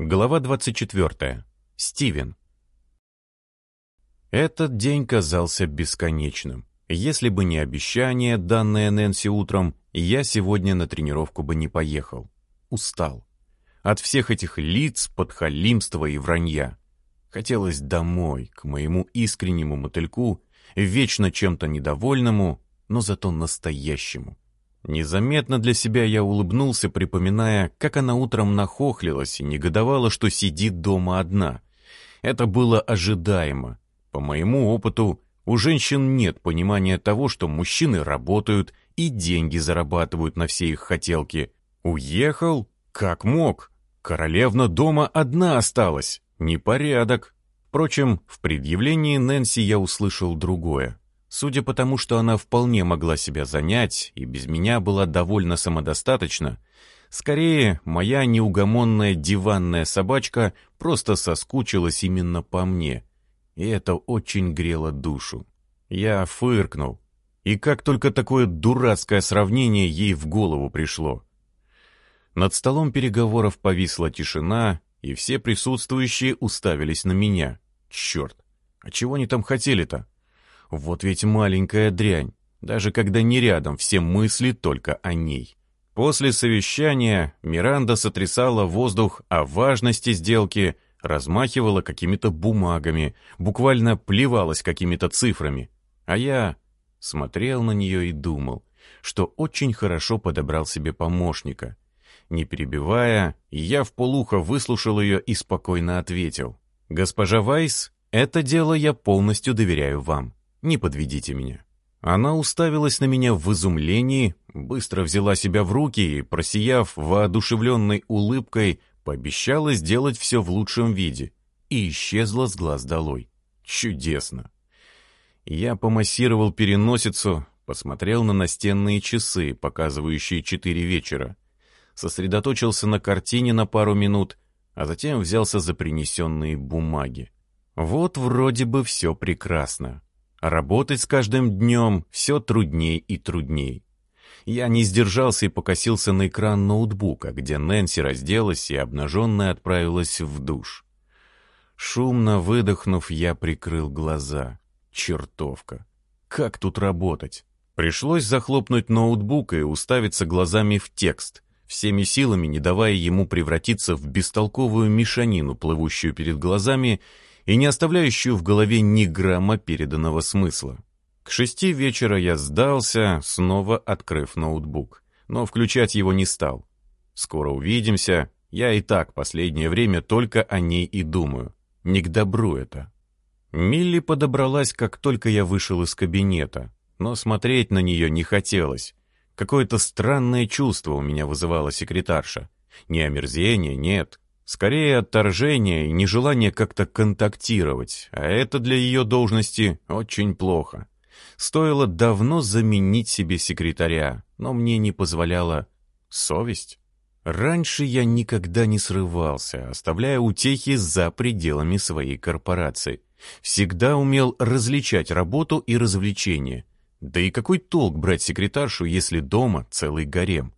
Глава 24. Стивен. Этот день казался бесконечным. Если бы не обещание, данное Нэнси утром, я сегодня на тренировку бы не поехал. Устал. От всех этих лиц, подхалимства и вранья. Хотелось домой, к моему искреннему мотыльку, вечно чем-то недовольному, но зато настоящему. Незаметно для себя я улыбнулся, припоминая, как она утром нахохлилась и негодовала, что сидит дома одна. Это было ожидаемо. По моему опыту, у женщин нет понимания того, что мужчины работают и деньги зарабатывают на все их хотелки. Уехал? Как мог? Королевна дома одна осталась. Непорядок. Впрочем, в предъявлении Нэнси я услышал другое. Судя по тому, что она вполне могла себя занять и без меня была довольно самодостаточна, скорее, моя неугомонная диванная собачка просто соскучилась именно по мне, и это очень грело душу. Я фыркнул, и как только такое дурацкое сравнение ей в голову пришло. Над столом переговоров повисла тишина, и все присутствующие уставились на меня. Черт, а чего они там хотели-то? Вот ведь маленькая дрянь. Даже когда не рядом, все мысли только о ней. После совещания Миранда сотрясала воздух о важности сделки, размахивала какими-то бумагами, буквально плевалась какими-то цифрами. А я смотрел на нее и думал, что очень хорошо подобрал себе помощника. Не перебивая, я в полухо выслушал ее и спокойно ответил. «Госпожа Вайс, это дело я полностью доверяю вам. Не подведите меня». Она уставилась на меня в изумлении, быстро взяла себя в руки и, просияв воодушевленной улыбкой, пообещала сделать все в лучшем виде и исчезла с глаз долой. Чудесно. Я помассировал переносицу, посмотрел на настенные часы, показывающие четыре вечера, сосредоточился на картине на пару минут, а затем взялся за принесенные бумаги. Вот вроде бы все прекрасно. Работать с каждым днем все трудней и трудней. Я не сдержался и покосился на экран ноутбука, где Нэнси разделась и обнаженная отправилась в душ. Шумно выдохнув, я прикрыл глаза. Чертовка. Как тут работать? Пришлось захлопнуть ноутбук и уставиться глазами в текст, всеми силами не давая ему превратиться в бестолковую мешанину, плывущую перед глазами и не оставляющую в голове ни грамма переданного смысла. К шести вечера я сдался, снова открыв ноутбук, но включать его не стал. Скоро увидимся, я и так последнее время только о ней и думаю. Не к добру это. Милли подобралась, как только я вышел из кабинета, но смотреть на нее не хотелось. Какое-то странное чувство у меня вызывала секретарша. Не омерзение, нет, Скорее отторжение и нежелание как-то контактировать, а это для ее должности очень плохо. Стоило давно заменить себе секретаря, но мне не позволяла совесть. Раньше я никогда не срывался, оставляя утехи за пределами своей корпорации. Всегда умел различать работу и развлечения. Да и какой толк брать секретаршу, если дома целый гарем?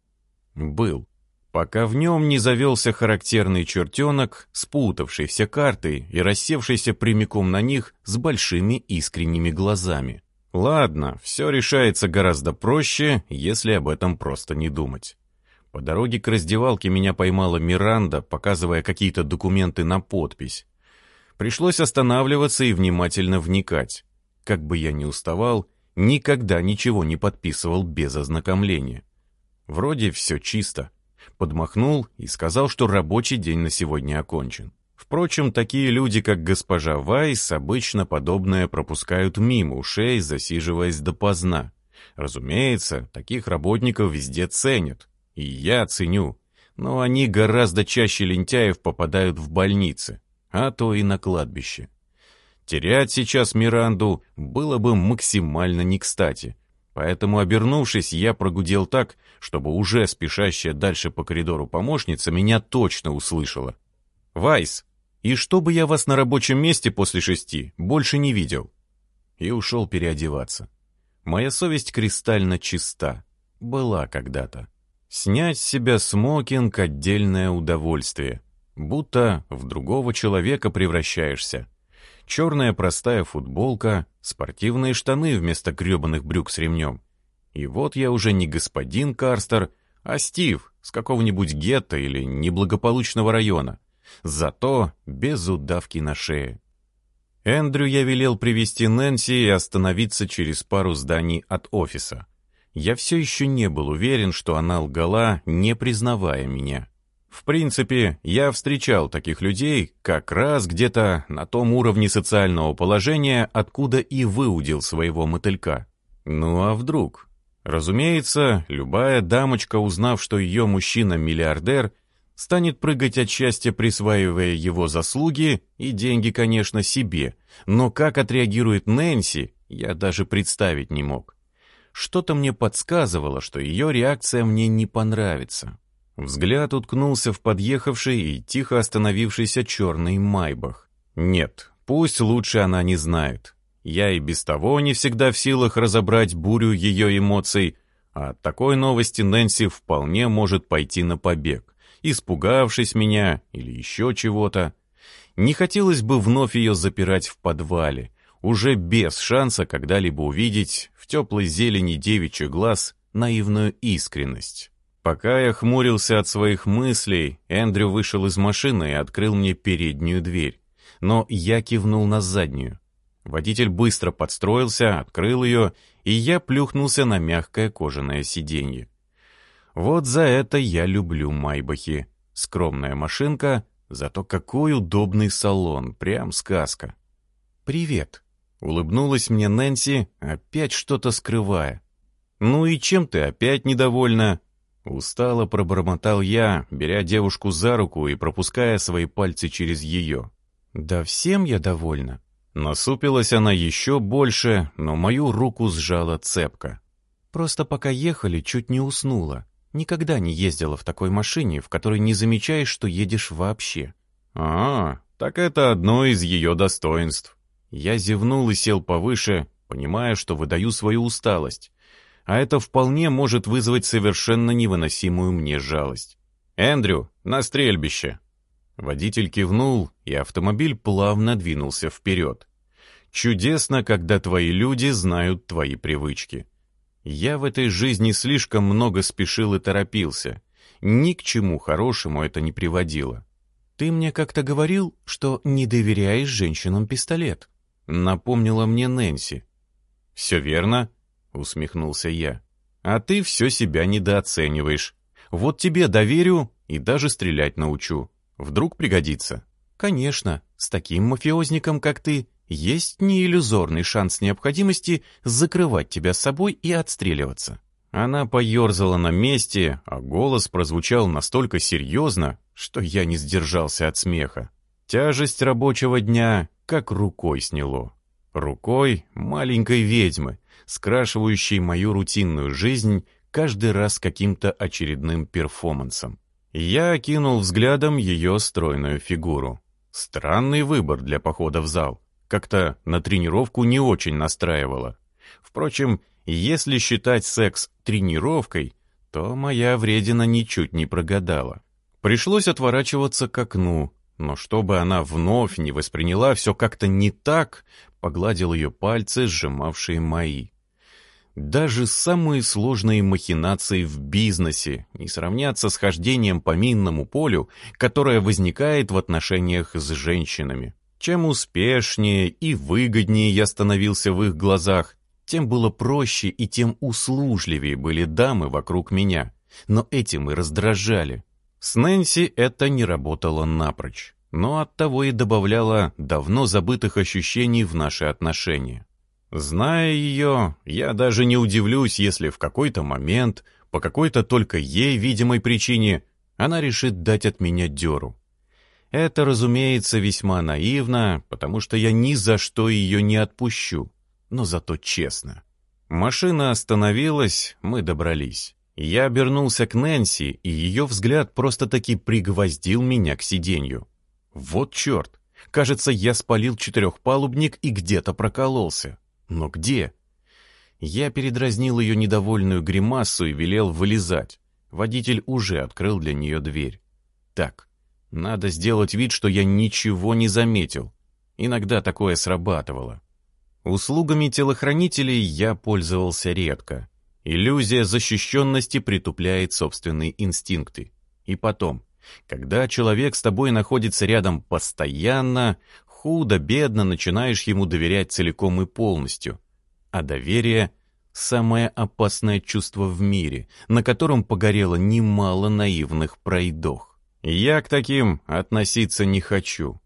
Был пока в нем не завелся характерный чертенок, спутавший все карты и рассевшийся прямиком на них с большими искренними глазами. Ладно, все решается гораздо проще, если об этом просто не думать. По дороге к раздевалке меня поймала Миранда, показывая какие-то документы на подпись. Пришлось останавливаться и внимательно вникать. Как бы я ни уставал, никогда ничего не подписывал без ознакомления. Вроде все чисто подмахнул и сказал, что рабочий день на сегодня окончен. Впрочем, такие люди, как госпожа Вайс, обычно подобное пропускают мимо ушей, засиживаясь допоздна. Разумеется, таких работников везде ценят. И я ценю. Но они гораздо чаще лентяев попадают в больницы, а то и на кладбище. Терять сейчас Миранду было бы максимально не кстати. Поэтому, обернувшись, я прогудел так, чтобы уже спешащая дальше по коридору помощница меня точно услышала. «Вайс, и чтобы я вас на рабочем месте после шести больше не видел». И ушел переодеваться. Моя совесть кристально чиста. Была когда-то. Снять с себя смокинг — отдельное удовольствие. будто в другого человека превращаешься. Черная простая футболка, спортивные штаны вместо гребаных брюк с ремнем. И вот я уже не господин Карстер, а Стив с какого-нибудь гетто или неблагополучного района. Зато без удавки на шее. Эндрю я велел привести Нэнси и остановиться через пару зданий от офиса. Я все еще не был уверен, что она лгала, не признавая меня. В принципе, я встречал таких людей как раз где-то на том уровне социального положения, откуда и выудил своего мотылька. Ну а вдруг? Разумеется, любая дамочка, узнав, что ее мужчина-миллиардер, станет прыгать от счастья, присваивая его заслуги и деньги, конечно, себе. Но как отреагирует Нэнси, я даже представить не мог. Что-то мне подсказывало, что ее реакция мне не понравится. Взгляд уткнулся в подъехавший и тихо остановившийся черный майбах. Нет, пусть лучше она не знает. Я и без того не всегда в силах разобрать бурю ее эмоций, а от такой новости Нэнси вполне может пойти на побег, испугавшись меня или еще чего-то. Не хотелось бы вновь ее запирать в подвале, уже без шанса когда-либо увидеть в теплой зелени девичий глаз наивную искренность. Пока я хмурился от своих мыслей, Эндрю вышел из машины и открыл мне переднюю дверь. Но я кивнул на заднюю. Водитель быстро подстроился, открыл ее, и я плюхнулся на мягкое кожаное сиденье. Вот за это я люблю Майбахи. Скромная машинка, зато какой удобный салон, прям сказка. «Привет», — улыбнулась мне Нэнси, опять что-то скрывая. «Ну и чем ты опять недовольна?» Устало пробормотал я, беря девушку за руку и пропуская свои пальцы через ее. «Да всем я довольна». Насупилась она еще больше, но мою руку сжала цепко. Просто пока ехали, чуть не уснула. Никогда не ездила в такой машине, в которой не замечаешь, что едешь вообще. «А, так это одно из ее достоинств». Я зевнул и сел повыше, понимая, что выдаю свою усталость а это вполне может вызвать совершенно невыносимую мне жалость. «Эндрю, на стрельбище!» Водитель кивнул, и автомобиль плавно двинулся вперед. «Чудесно, когда твои люди знают твои привычки. Я в этой жизни слишком много спешил и торопился. Ни к чему хорошему это не приводило. Ты мне как-то говорил, что не доверяешь женщинам пистолет», — напомнила мне Нэнси. «Все верно», — усмехнулся я. «А ты все себя недооцениваешь. Вот тебе доверю и даже стрелять научу. Вдруг пригодится». «Конечно, с таким мафиозником, как ты, есть неиллюзорный шанс необходимости закрывать тебя с собой и отстреливаться». Она поерзала на месте, а голос прозвучал настолько серьезно, что я не сдержался от смеха. Тяжесть рабочего дня как рукой сняло. Рукой маленькой ведьмы, скрашивающей мою рутинную жизнь каждый раз каким-то очередным перформансом. Я окинул взглядом ее стройную фигуру. Странный выбор для похода в зал. Как-то на тренировку не очень настраивало. Впрочем, если считать секс тренировкой, то моя вредина ничуть не прогадала. Пришлось отворачиваться к окну, но чтобы она вновь не восприняла все как-то не так, погладил ее пальцы, сжимавшие мои. Даже самые сложные махинации в бизнесе не сравнятся с хождением по минному полю, которое возникает в отношениях с женщинами. Чем успешнее и выгоднее я становился в их глазах, тем было проще и тем услужливее были дамы вокруг меня. Но этим и раздражали. С Нэнси это не работало напрочь, но оттого и добавляло давно забытых ощущений в наши отношения. Зная ее, я даже не удивлюсь, если в какой-то момент, по какой-то только ей видимой причине, она решит дать от меня дёру. Это, разумеется, весьма наивно, потому что я ни за что ее не отпущу, но зато честно. Машина остановилась, мы добрались. Я обернулся к Нэнси, и ее взгляд просто-таки пригвоздил меня к сиденью. Вот черт! Кажется, я спалил четырехпалубник и где-то прокололся. Но где? Я передразнил ее недовольную гримасу и велел вылезать. Водитель уже открыл для нее дверь. Так, Надо сделать вид, что я ничего не заметил. Иногда такое срабатывало. Услугами телохранителей я пользовался редко. Иллюзия защищенности притупляет собственные инстинкты. И потом, когда человек с тобой находится рядом постоянно, худо-бедно начинаешь ему доверять целиком и полностью. А доверие — самое опасное чувство в мире, на котором погорело немало наивных пройдох. Я к таким относиться не хочу.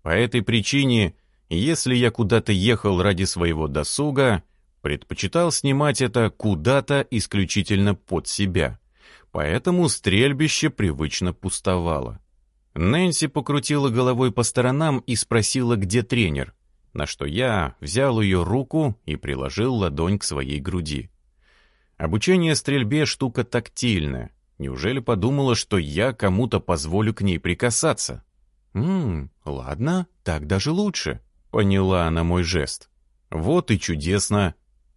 По этой причине, если я куда-то ехал ради своего досуга, предпочитал снимать это куда-то исключительно под себя. Поэтому стрельбище привычно пустовало. Нэнси покрутила головой по сторонам и спросила, где тренер, на что я взял ее руку и приложил ладонь к своей груди. Обучение стрельбе штука тактильная. Неужели подумала, что я кому-то позволю к ней прикасаться? «Ммм, ладно, так даже лучше», — поняла она мой жест. «Вот и чудесно.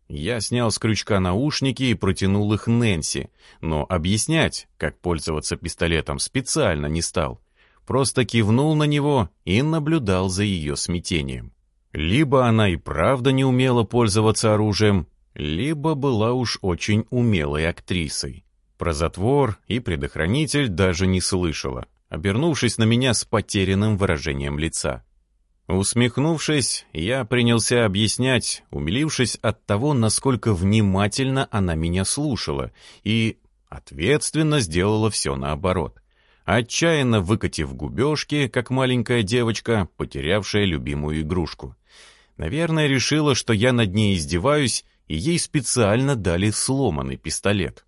Я снял с крючка наушники и протянул их Нэнси, но объяснять, как пользоваться пистолетом, специально не стал. Просто кивнул на него и наблюдал за ее смятением. Либо она и правда не умела пользоваться оружием, либо была уж очень умелой актрисой. Про затвор и предохранитель даже не слышала, обернувшись на меня с потерянным выражением лица. Усмехнувшись, я принялся объяснять, умилившись от того, насколько внимательно она меня слушала, и ответственно сделала все наоборот. Отчаянно выкатив губежки, как маленькая девочка, потерявшая любимую игрушку. Наверное, решила, что я над ней издеваюсь, и ей специально дали сломанный пистолет.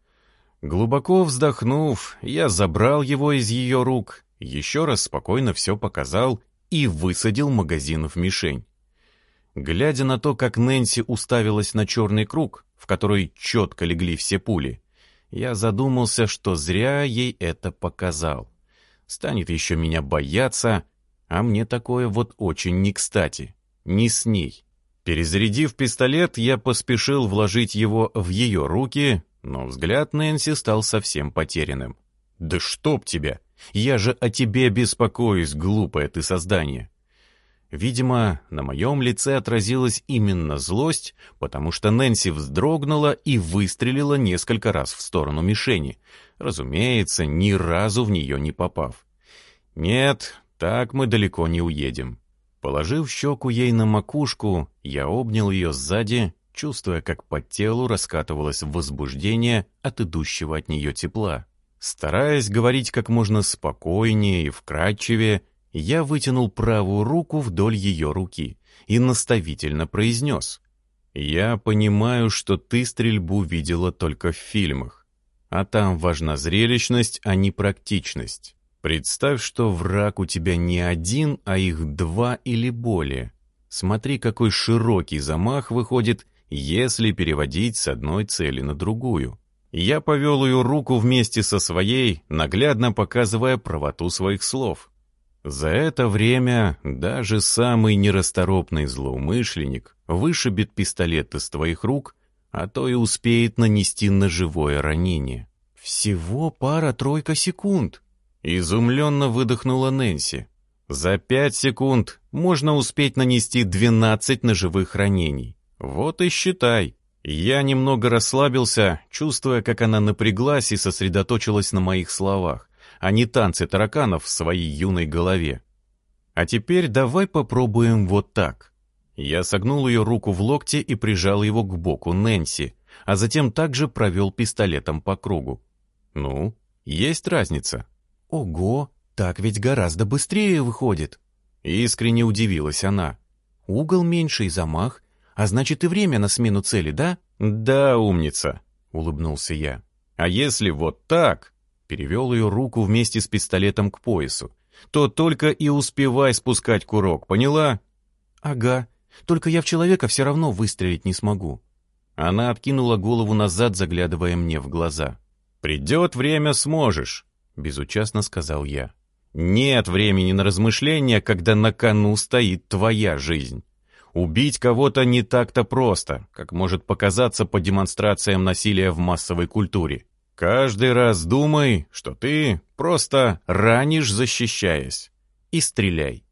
Глубоко вздохнув, я забрал его из ее рук, еще раз спокойно все показал и высадил магазин в мишень. Глядя на то, как Нэнси уставилась на черный круг, в который четко легли все пули, я задумался, что зря ей это показал. Станет еще меня бояться, а мне такое вот очень не кстати. Не с ней. Перезарядив пистолет, я поспешил вложить его в ее руки, но взгляд Нэнси стал совсем потерянным. «Да чтоб тебя! Я же о тебе беспокоюсь, глупое ты создание!» Видимо, на моем лице отразилась именно злость, потому что Нэнси вздрогнула и выстрелила несколько раз в сторону мишени, разумеется, ни разу в нее не попав. «Нет, так мы далеко не уедем». Положив щеку ей на макушку, я обнял ее сзади, чувствуя, как по телу раскатывалось возбуждение от идущего от нее тепла. Стараясь говорить как можно спокойнее и вкрадчивее, я вытянул правую руку вдоль ее руки и наставительно произнес. «Я понимаю, что ты стрельбу видела только в фильмах, а там важна зрелищность, а не практичность. Представь, что враг у тебя не один, а их два или более. Смотри, какой широкий замах выходит, если переводить с одной цели на другую. Я повел ее руку вместе со своей, наглядно показывая правоту своих слов. За это время даже самый нерасторопный злоумышленник вышибет пистолет из твоих рук, а то и успеет нанести ножевое ранение. Всего пара-тройка секунд. Изумленно выдохнула Нэнси. За пять секунд можно успеть нанести 12 ножевых ранений. Вот и считай. Я немного расслабился, чувствуя, как она напряглась и сосредоточилась на моих словах, а не танцы тараканов в своей юной голове. А теперь давай попробуем вот так. Я согнул ее руку в локте и прижал его к боку Нэнси, а затем также провел пистолетом по кругу. Ну, есть разница. Ого, так ведь гораздо быстрее выходит. Искренне удивилась она. Угол меньше и замах, а значит и время на смену цели, да? Да, умница, улыбнулся я. А если вот так? Перевел ее руку вместе с пистолетом к поясу. То только и успевай спускать курок, поняла? Ага, только я в человека все равно выстрелить не смогу. Она откинула голову назад, заглядывая мне в глаза. «Придет время, сможешь», — безучастно сказал я. «Нет времени на размышления, когда на кону стоит твоя жизнь». Убить кого-то не так-то просто, как может показаться по демонстрациям насилия в массовой культуре. Каждый раз думай, что ты просто ранишь, защищаясь. И стреляй.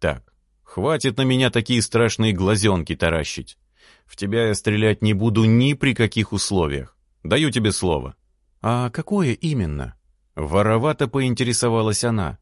Так, хватит на меня такие страшные глазенки таращить. В тебя я стрелять не буду ни при каких условиях. Даю тебе слово». «А какое именно?» Воровато поинтересовалась она.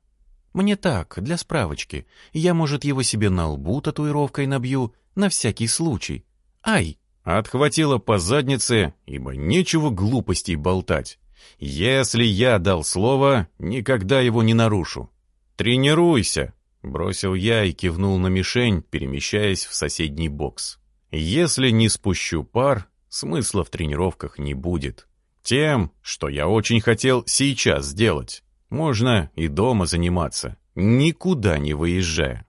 «Мне так, для справочки. Я, может, его себе на лбу татуировкой набью, на всякий случай. Ай!» Отхватила по заднице, ибо нечего глупостей болтать. Если я дал слово, никогда его не нарушу. «Тренируйся!» — бросил я и кивнул на мишень, перемещаясь в соседний бокс. «Если не спущу пар, смысла в тренировках не будет. Тем, что я очень хотел сейчас сделать, можно и дома заниматься, никуда не выезжая».